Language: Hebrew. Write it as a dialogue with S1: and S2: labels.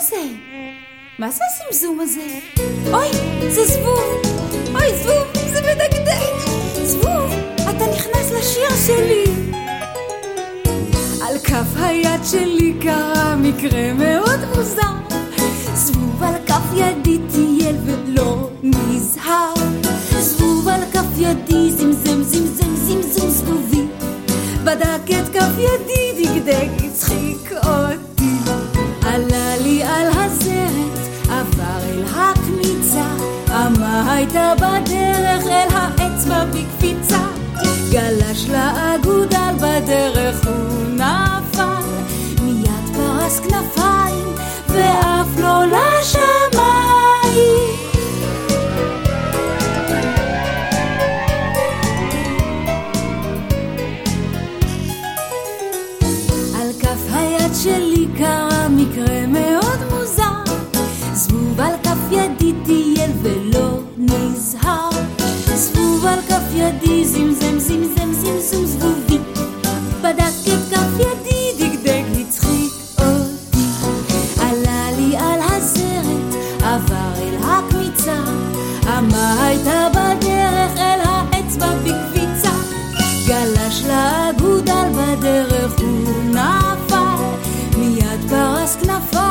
S1: זה? מה זה הזמזום הזה? אוי, זה זבוב! אוי, זבוב, זה מדגדג! זבוב, אתה נכנס לשיר שלי! על כף היד שלי קרה מקרה מאוד מוזר זבוב על כף ידי טייל ולא נזהר זבוב על כף ידי זמזם זמזם זמזום זבובי בדק את כף ידי דגדג הצחיק אותי הייתה בדרך אל האצבע בקפיצה. גלש לאגודל בדרך הוא נפל. מיד פרס כנפיים ואף לא לשמיים. שלי קרה מקרה מאוד מוזר. זבוב על כף ידי טייל ולא ידי זמזם זמזם זמזום זבובי בדק את כף ידי דגדג הצחיק אותי עלה לי על הזרת עבר אל הקמיצה אמה הייתה בדרך אל האצבע בקביצה גלש לאגודל בדרך הוא נפל מיד פרס כנפיו